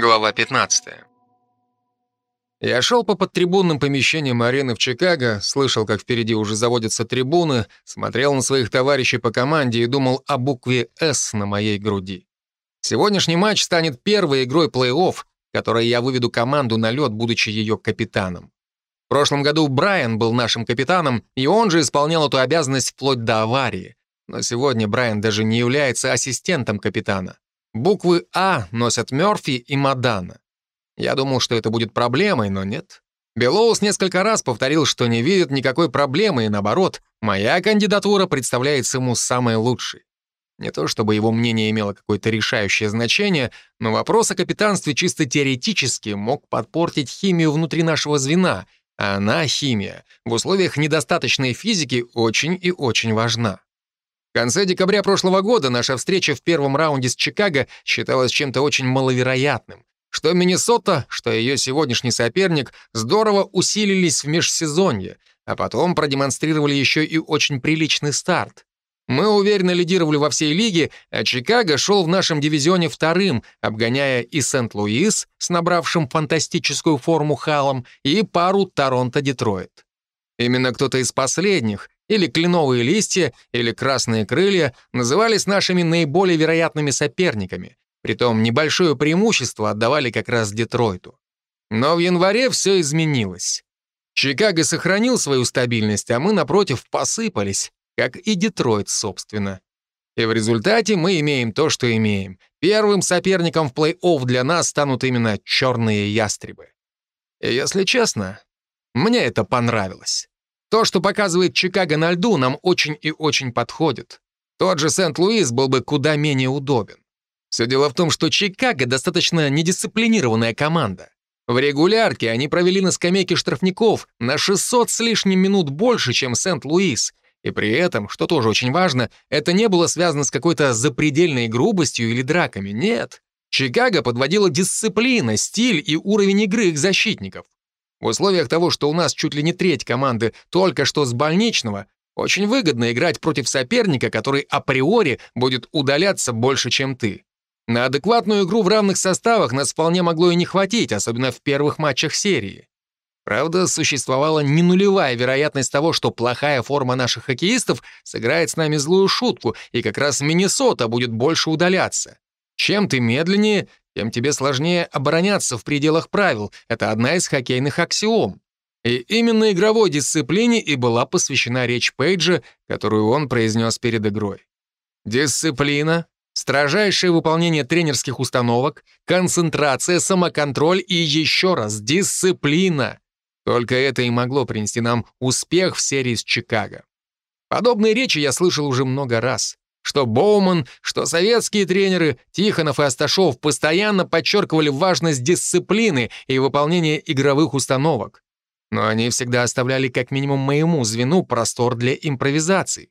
Глава 15. Я шел по подтрибунным помещениям арены в Чикаго, слышал, как впереди уже заводятся трибуны, смотрел на своих товарищей по команде и думал о букве «С» на моей груди. Сегодняшний матч станет первой игрой плей-офф, которой я выведу команду на лед, будучи ее капитаном. В прошлом году Брайан был нашим капитаном, и он же исполнял эту обязанность вплоть до аварии. Но сегодня Брайан даже не является ассистентом капитана. Буквы «А» носят Мёрфи и Мадана. Я думал, что это будет проблемой, но нет. Белоус несколько раз повторил, что не видит никакой проблемы, и наоборот, моя кандидатура представляется ему самой лучшей. Не то чтобы его мнение имело какое-то решающее значение, но вопрос о капитанстве чисто теоретически мог подпортить химию внутри нашего звена, а она, химия, в условиях недостаточной физики очень и очень важна. В конце декабря прошлого года наша встреча в первом раунде с Чикаго считалась чем-то очень маловероятным. Что Миннесота, что ее сегодняшний соперник здорово усилились в межсезонье, а потом продемонстрировали еще и очень приличный старт. Мы уверенно лидировали во всей лиге, а Чикаго шел в нашем дивизионе вторым, обгоняя и Сент-Луис с набравшим фантастическую форму Халом, и пару Торонто-Детройт. Именно кто-то из последних, или кленовые листья, или красные крылья, назывались нашими наиболее вероятными соперниками. Притом небольшое преимущество отдавали как раз Детройту. Но в январе все изменилось. Чикаго сохранил свою стабильность, а мы, напротив, посыпались, как и Детройт, собственно. И в результате мы имеем то, что имеем. Первым соперником в плей-офф для нас станут именно черные ястребы. И если честно, мне это понравилось. То, что показывает Чикаго на льду, нам очень и очень подходит. Тот же Сент-Луис был бы куда менее удобен. Все дело в том, что Чикаго достаточно недисциплинированная команда. В регулярке они провели на скамейке штрафников на 600 с лишним минут больше, чем Сент-Луис. И при этом, что тоже очень важно, это не было связано с какой-то запредельной грубостью или драками. Нет. Чикаго подводила дисциплина, стиль и уровень игры их защитников. В условиях того, что у нас чуть ли не треть команды только что с больничного, очень выгодно играть против соперника, который априори будет удаляться больше, чем ты. На адекватную игру в равных составах нас вполне могло и не хватить, особенно в первых матчах серии. Правда, существовала не нулевая вероятность того, что плохая форма наших хоккеистов сыграет с нами злую шутку, и как раз Миннесота будет больше удаляться. Чем ты медленнее, тем тебе сложнее обороняться в пределах правил. Это одна из хоккейных аксиом. И именно игровой дисциплине и была посвящена речь Пейджа, которую он произнес перед игрой. Дисциплина, строжайшее выполнение тренерских установок, концентрация, самоконтроль и еще раз дисциплина. Только это и могло принести нам успех в серии с Чикаго. Подобные речи я слышал уже много раз. Что Боуман, что советские тренеры Тихонов и Асташов постоянно подчеркивали важность дисциплины и выполнения игровых установок. Но они всегда оставляли как минимум моему звену простор для импровизаций.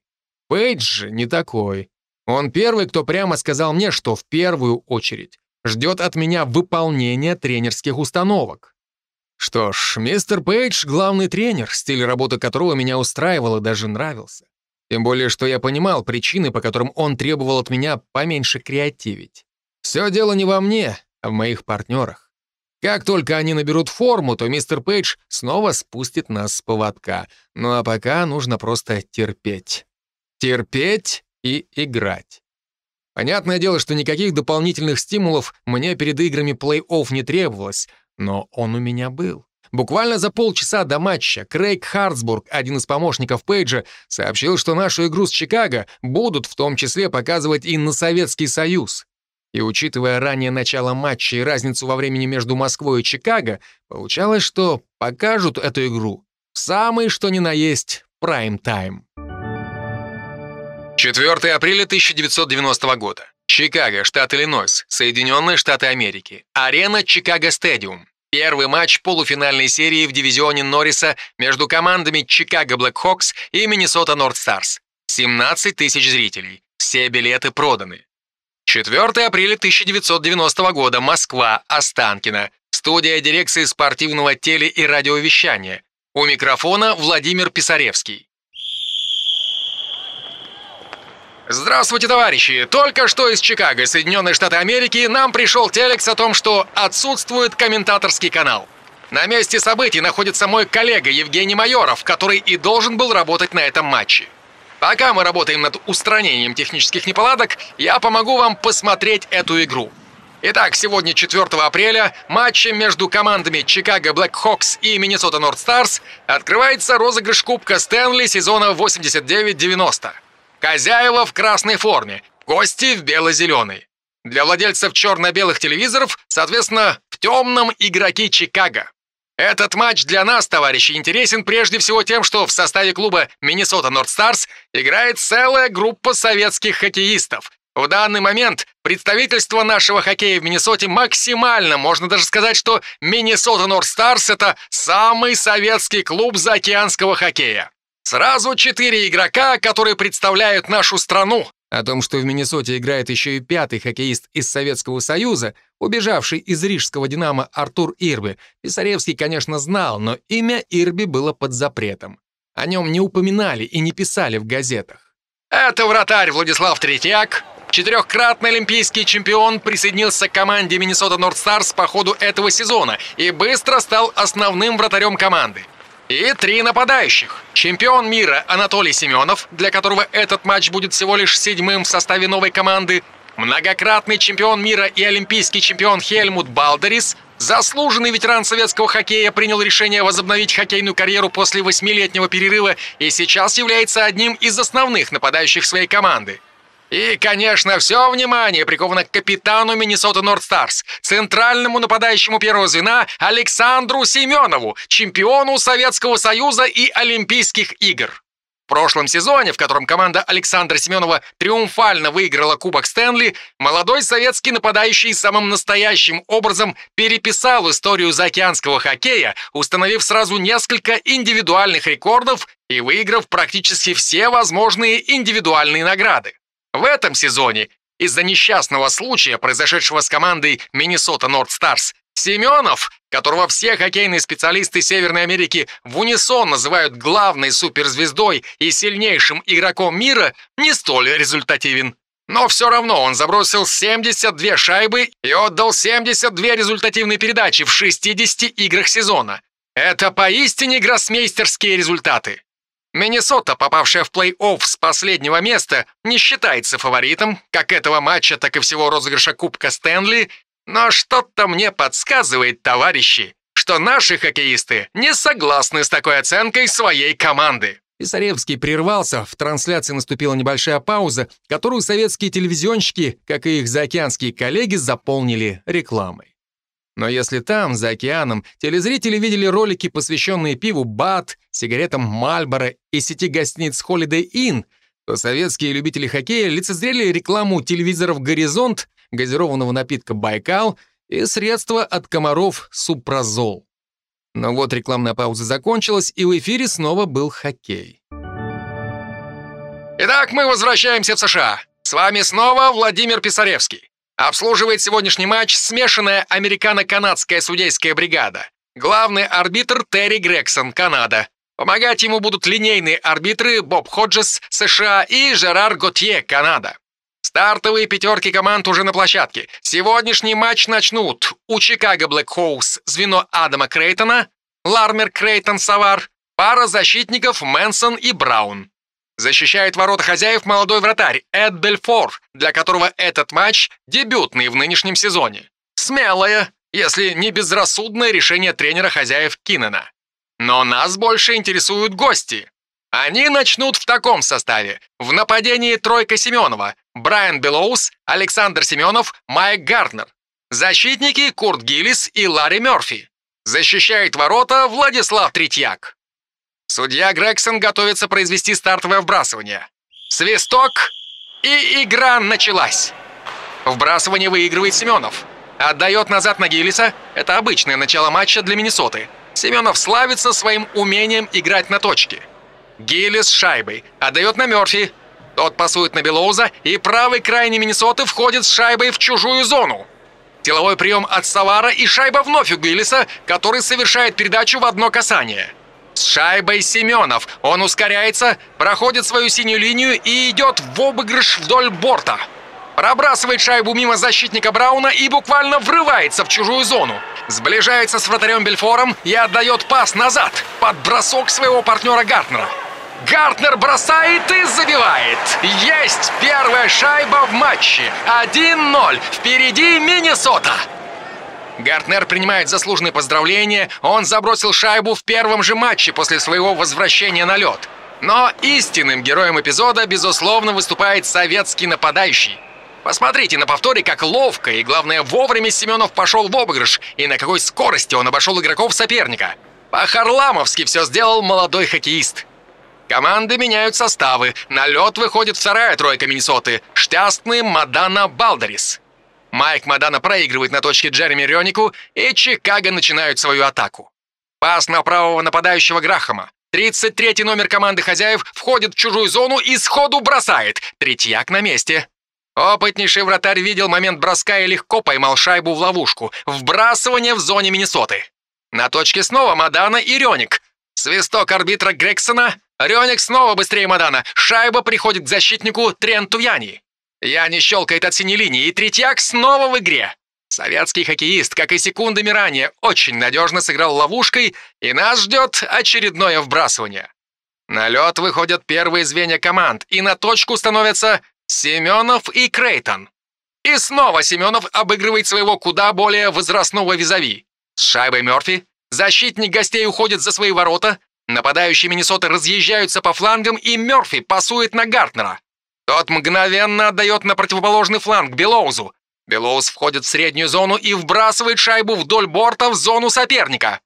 Пейдж же не такой. Он первый, кто прямо сказал мне, что в первую очередь ждет от меня выполнения тренерских установок. Что ж, мистер Пейдж — главный тренер, стиль работы которого меня устраивал и даже нравился. Тем более, что я понимал причины, по которым он требовал от меня поменьше креативить. Все дело не во мне, а в моих партнерах. Как только они наберут форму, то мистер Пейдж снова спустит нас с поводка. Ну а пока нужно просто терпеть. Терпеть и играть. Понятное дело, что никаких дополнительных стимулов мне перед играми плей-офф не требовалось, но он у меня был. Буквально за полчаса до матча Крейг Хартсбург, один из помощников Пейджа, сообщил, что нашу игру с Чикаго будут в том числе показывать и на Советский Союз. И учитывая раннее начало матча и разницу во времени между Москвой и Чикаго, получалось, что покажут эту игру в самый что ни на есть прайм-тайм. 4 апреля 1990 года. Чикаго, штат Иллинойс, Соединенные Штаты Америки. Арена Чикаго Стадиум. Первый матч полуфинальной серии в дивизионе Норриса между командами Чикаго Блэкхокс и Миннесота Норт Старс. 17 тысяч зрителей. Все билеты проданы. 4 апреля 1990 года. Москва. Останкино. Студия дирекции спортивного теле- и радиовещания. У микрофона Владимир Писаревский. Здравствуйте, товарищи! Только что из Чикаго, Соединенные Штаты Америки, нам пришел телекс о том, что отсутствует комментаторский канал. На месте событий находится мой коллега Евгений Майоров, который и должен был работать на этом матче. Пока мы работаем над устранением технических неполадок, я помогу вам посмотреть эту игру. Итак, сегодня, 4 апреля, матчем между командами Чикаго Блэкхокс и Миннесота Норт Старс открывается розыгрыш Кубка Стэнли сезона 89-90. Хозяева в красной форме, гости в бело-зеленой. Для владельцев черно-белых телевизоров, соответственно, в темном игроки Чикаго. Этот матч для нас, товарищи, интересен прежде всего тем, что в составе клуба Миннесота Норт Старс играет целая группа советских хоккеистов, в данный момент представительство нашего хоккея в Миннесоте максимально, можно даже сказать, что Миннесота Норд Старс — это самый советский клуб заокеанского хоккея. Сразу четыре игрока, которые представляют нашу страну. О том, что в Миннесоте играет еще и пятый хоккеист из Советского Союза, убежавший из рижского «Динамо» Артур Ирби, Писаревский, конечно, знал, но имя Ирби было под запретом. О нем не упоминали и не писали в газетах. Это вратарь Владислав Третьяк, Четырехкратный олимпийский чемпион присоединился к команде Миннесота Норд Старс по ходу этого сезона и быстро стал основным вратарем команды. И три нападающих. Чемпион мира Анатолий Семенов, для которого этот матч будет всего лишь седьмым в составе новой команды, многократный чемпион мира и олимпийский чемпион Хельмут Балдерис, заслуженный ветеран советского хоккея, принял решение возобновить хоккейную карьеру после восьмилетнего перерыва и сейчас является одним из основных нападающих своей команды. И, конечно, все внимание приковано к капитану Миннесота Норд Старс, центральному нападающему первого звена Александру Семенову, чемпиону Советского Союза и Олимпийских игр. В прошлом сезоне, в котором команда Александра Семенова триумфально выиграла Кубок Стэнли, молодой советский нападающий самым настоящим образом переписал историю заокеанского хоккея, установив сразу несколько индивидуальных рекордов и выиграв практически все возможные индивидуальные награды. В этом сезоне из-за несчастного случая, произошедшего с командой Миннесота Норд Старс, Семенов, которого все хоккейные специалисты Северной Америки в унисон называют главной суперзвездой и сильнейшим игроком мира, не столь результативен. Но все равно он забросил 72 шайбы и отдал 72 результативные передачи в 60 играх сезона. Это поистине гроссмейстерские результаты. Миннесота, попавшая в плей-офф с последнего места, не считается фаворитом, как этого матча, так и всего розыгрыша Кубка Стэнли, но что-то мне подсказывает, товарищи, что наши хоккеисты не согласны с такой оценкой своей команды. Писаревский прервался, в трансляции наступила небольшая пауза, которую советские телевизионщики, как и их заокеанские коллеги, заполнили рекламой. Но если там, за океаном, телезрители видели ролики, посвященные пиву «Бат», сигаретам «Мальборо» и сети гостиниц «Холидей Inn», то советские любители хоккея лицезрели рекламу телевизоров «Горизонт», газированного напитка «Байкал» и средства от комаров «Супразол». Но вот рекламная пауза закончилась, и в эфире снова был хоккей. Итак, мы возвращаемся в США. С вами снова Владимир Писаревский. Обслуживает сегодняшний матч смешанная американо-канадская судейская бригада. Главный арбитр Терри Грексон, Канада. Помогать ему будут линейные арбитры Боб Ходжес, США и Жерар Готье, Канада. Стартовые пятерки команд уже на площадке. Сегодняшний матч начнут у Чикаго Блэк Хоус звено Адама Крейтона, Лармер Крейтон Савар, пара защитников Мэнсон и Браун. Защищает ворота хозяев молодой вратарь Эд Бельфор, для которого этот матч дебютный в нынешнем сезоне. Смелое, если не безрассудное решение тренера хозяев Киннена. Но нас больше интересуют гости. Они начнут в таком составе. В нападении тройка Семенова, Брайан Белоус, Александр Семенов, Майк Гарднер. Защитники Курт Гиллис и Ларри Мерфи. Защищает ворота Владислав Третьяк. Судья Грегсон готовится произвести стартовое вбрасывание. Свисток, и игра началась. Вбрасывание выигрывает Семенов. Отдает назад на Гиллиса. Это обычное начало матча для Миннесоты. Семенов славится своим умением играть на точке. Гиллис с шайбой. Отдает на Мерфи. Тот пасует на Белоуза, и правый крайний Миннесоты входит с шайбой в чужую зону. Силовой прием от Савара и шайба вновь у Гиллиса, который совершает передачу в одно касание. С шайбой Семенов. Он ускоряется, проходит свою синюю линию и идет в обыгрыш вдоль борта. Пробрасывает шайбу мимо защитника Брауна и буквально врывается в чужую зону. Сближается с вратарем Бельфором и отдает пас назад под бросок своего партнера Гартнера. Гартнер бросает и забивает. Есть первая шайба в матче. 1-0. Впереди Миннесота. Гартнер принимает заслуженные поздравления. Он забросил шайбу в первом же матче после своего возвращения на лед. Но истинным героем эпизода, безусловно, выступает советский нападающий. Посмотрите на повторе, как ловко и, главное, вовремя Семенов пошел в обыгрыш и на какой скорости он обошел игроков соперника. По-харламовски все сделал молодой хоккеист. Команды меняют составы. На лед выходит вторая тройка Миннесоты. Штястный Мадана Балдерис. Майк Мадана проигрывает на точке Джереми Рёнику, и Чикаго начинают свою атаку. Пас на правого нападающего Грахама. 33-й номер команды хозяев входит в чужую зону и сходу бросает. Третьяк на месте. Опытнейший вратарь видел момент броска и легко поймал шайбу в ловушку. Вбрасывание в зоне Миннесоты. На точке снова Мадана и Рёник. Свисток арбитра Грексона. Рёник снова быстрее Мадана. Шайба приходит к защитнику Тренту Яни. Яни щелкает от синей линии, и Третьяк снова в игре. Советский хоккеист, как и секундами ранее, очень надежно сыграл ловушкой, и нас ждет очередное вбрасывание. На лед выходят первые звенья команд, и на точку становятся Семенов и Крейтон. И снова Семенов обыгрывает своего куда более возрастного визави. С шайбой Мёрфи защитник гостей уходит за свои ворота, нападающие Миннесоты разъезжаются по флангам, и Мёрфи пасует на Гартнера. Тот мгновенно отдает на противоположный фланг Белоузу. Белоуз входит в среднюю зону и вбрасывает шайбу вдоль борта в зону соперника.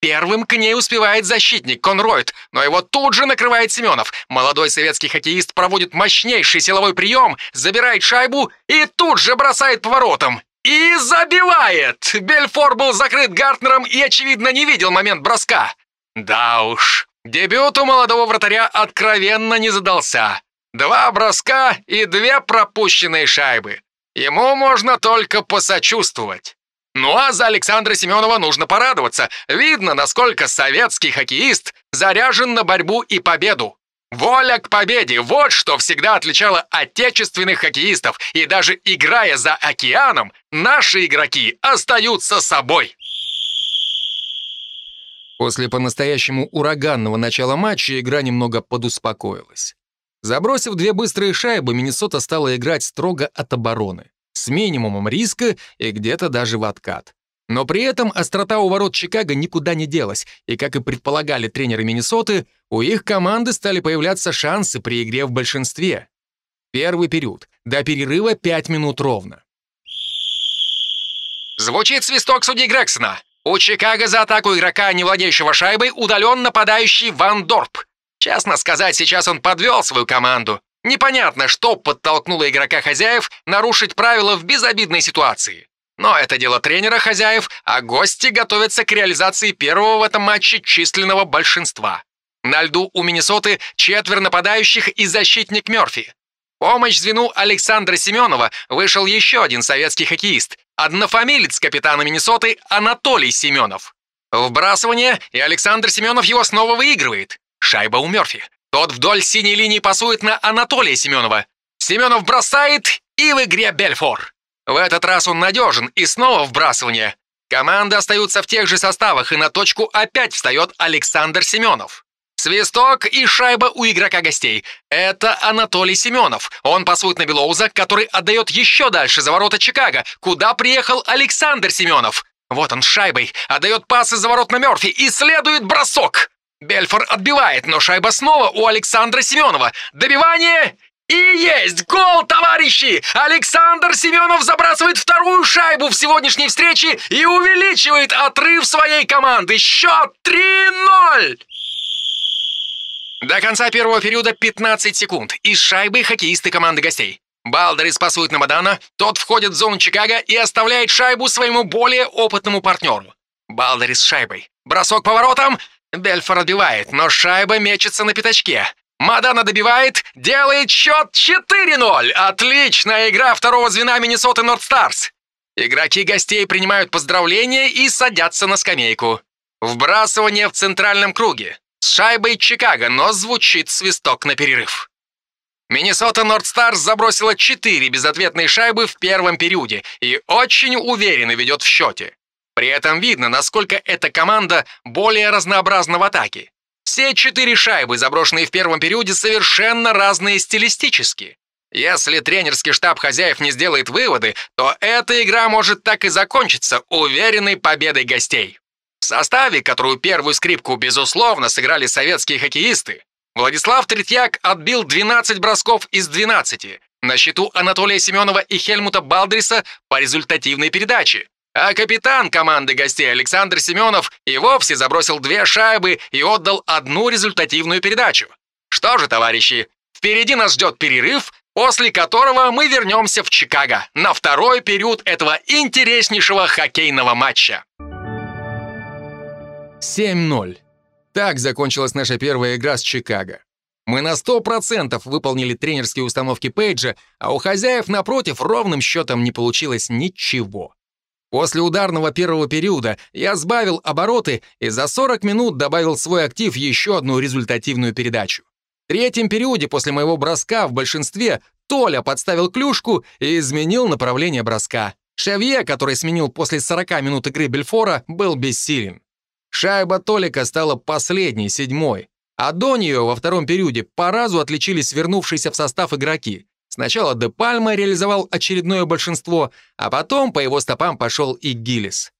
Первым к ней успевает защитник Конройд, но его тут же накрывает Семенов. Молодой советский хоккеист проводит мощнейший силовой прием, забирает шайбу и тут же бросает поворотом. И забивает! Бельфор был закрыт Гартнером и, очевидно, не видел момент броска. Да уж, дебют у молодого вратаря откровенно не задался. Два броска и две пропущенные шайбы. Ему можно только посочувствовать. Ну а за Александра Семенова нужно порадоваться. Видно, насколько советский хоккеист заряжен на борьбу и победу. Воля к победе – вот что всегда отличало отечественных хоккеистов. И даже играя за океаном, наши игроки остаются собой. После по-настоящему ураганного начала матча игра немного подуспокоилась. Забросив две быстрые шайбы, Миннесота стала играть строго от обороны с минимумом риска и где-то даже в откат. Но при этом острота у ворот Чикаго никуда не делась, и, как и предполагали тренеры Миннесоты, у их команды стали появляться шансы при игре в большинстве. Первый период. До перерыва 5 минут ровно. Звучит свисток судьи Грексона. У Чикаго за атаку игрока, не владеющего шайбой, удален нападающий Ван Дорп. Честно сказать, сейчас он подвел свою команду. Непонятно, что подтолкнуло игрока хозяев нарушить правила в безобидной ситуации. Но это дело тренера хозяев, а гости готовятся к реализации первого в этом матче численного большинства. На льду у Миннесоты четверо нападающих и защитник Мёрфи. Помощь звену Александра Семенова вышел еще один советский хоккеист, однофамилец капитана Миннесоты Анатолий Семенов. Вбрасывание, и Александр Семенов его снова выигрывает. Шайба у Мёрфи. Тот вдоль синей линии пасует на Анатолия Семенова. Семенов бросает, и в игре Бельфор. В этот раз он надежен, и снова вбрасывание. Команды остаются в тех же составах, и на точку опять встает Александр Семенов. Свисток и шайба у игрока гостей. Это Анатолий Семенов. Он пасует на Белоуза, который отдает еще дальше за ворота Чикаго, куда приехал Александр Семенов. Вот он с шайбой, отдает пасы за ворот на Мерфи и следует бросок. Бельфор отбивает, но шайба снова у Александра Семенова. Добивание и есть гол, товарищи! Александр Семенов забрасывает вторую шайбу в сегодняшней встрече и увеличивает отрыв своей команды. Счет 3-0! До конца первого периода 15 секунд. Из шайбы хоккеисты команды гостей. Балдерис пасует на Мадана, тот входит в зону Чикаго и оставляет шайбу своему более опытному партнеру. Балдерис с шайбой. Бросок поворотом, Бельфор отбивает, но шайба мечется на пятачке. Мадана добивает, делает счет 4-0. Отличная игра второго звена Миннесоты Нордстарс. Игроки гостей принимают поздравления и садятся на скамейку. Вбрасывание в центральном круге. С шайбой Чикаго, но звучит свисток на перерыв. Миннесота Нордстарс забросила 4 безответные шайбы в первом периоде и очень уверенно ведет в счете. При этом видно, насколько эта команда более разнообразна в атаке. Все четыре шайбы, заброшенные в первом периоде, совершенно разные стилистически. Если тренерский штаб хозяев не сделает выводы, то эта игра может так и закончиться уверенной победой гостей. В составе, которую первую скрипку, безусловно, сыграли советские хоккеисты, Владислав Третьяк отбил 12 бросков из 12. На счету Анатолия Семенова и Хельмута Балдриса по результативной передаче. А капитан команды гостей Александр Семенов и вовсе забросил две шайбы и отдал одну результативную передачу. Что же, товарищи, впереди нас ждет перерыв, после которого мы вернемся в Чикаго на второй период этого интереснейшего хоккейного матча. 7-0. Так закончилась наша первая игра с Чикаго. Мы на 100% выполнили тренерские установки Пейджа, а у хозяев, напротив, ровным счетом не получилось ничего. После ударного первого периода я сбавил обороты и за 40 минут добавил в свой актив еще одну результативную передачу. В третьем периоде после моего броска в большинстве Толя подставил клюшку и изменил направление броска. Шевье, который сменил после 40 минут игры Бельфора, был бессилен. Шайба Толика стала последней, седьмой. А до нее во втором периоде по разу отличились вернувшиеся в состав игроки. Сначала Де Пальма реализовал очередное большинство, а потом по его стопам пошел и Гиллис.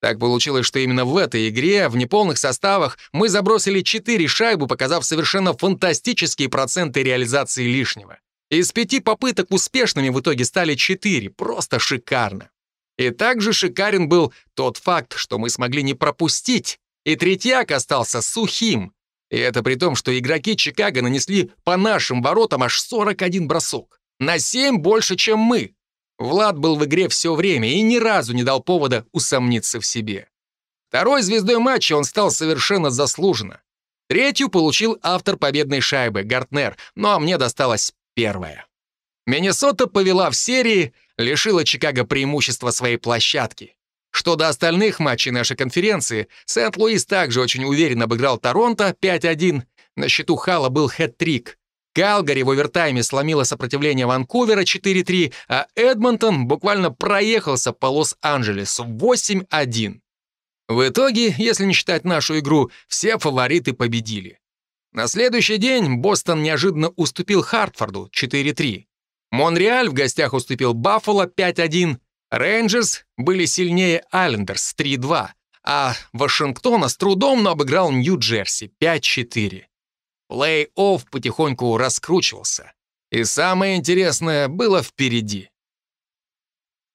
Так получилось, что именно в этой игре, в неполных составах, мы забросили 4 шайбы, показав совершенно фантастические проценты реализации лишнего. Из пяти попыток успешными в итоге стали 4. Просто шикарно. И также шикарен был тот факт, что мы смогли не пропустить, и Третьяк остался сухим. И это при том, что игроки Чикаго нанесли по нашим воротам аж 41 бросок. На 7 больше, чем мы. Влад был в игре все время и ни разу не дал повода усомниться в себе. Второй звездой матча он стал совершенно заслуженно. Третью получил автор победной шайбы, Гартнер, ну а мне досталась первая. Миннесота повела в серии, лишила Чикаго преимущества своей площадки. Что до остальных матчей нашей конференции, Сент-Луис также очень уверенно обыграл Торонто 5-1. На счету Хала был хэт-трик. Калгари в овертайме сломила сопротивление Ванкувера 4-3, а Эдмонтон буквально проехался по Лос-Анджелесу 8-1. В итоге, если не считать нашу игру, все фавориты победили. На следующий день Бостон неожиданно уступил Хартфорду 4-3. Монреаль в гостях уступил Баффало 5-1, Рейнджерс были сильнее Айлендерс 3-2, а Вашингтона с трудом, но обыграл Нью-Джерси 5-4. Плей-офф потихоньку раскручивался. И самое интересное было впереди.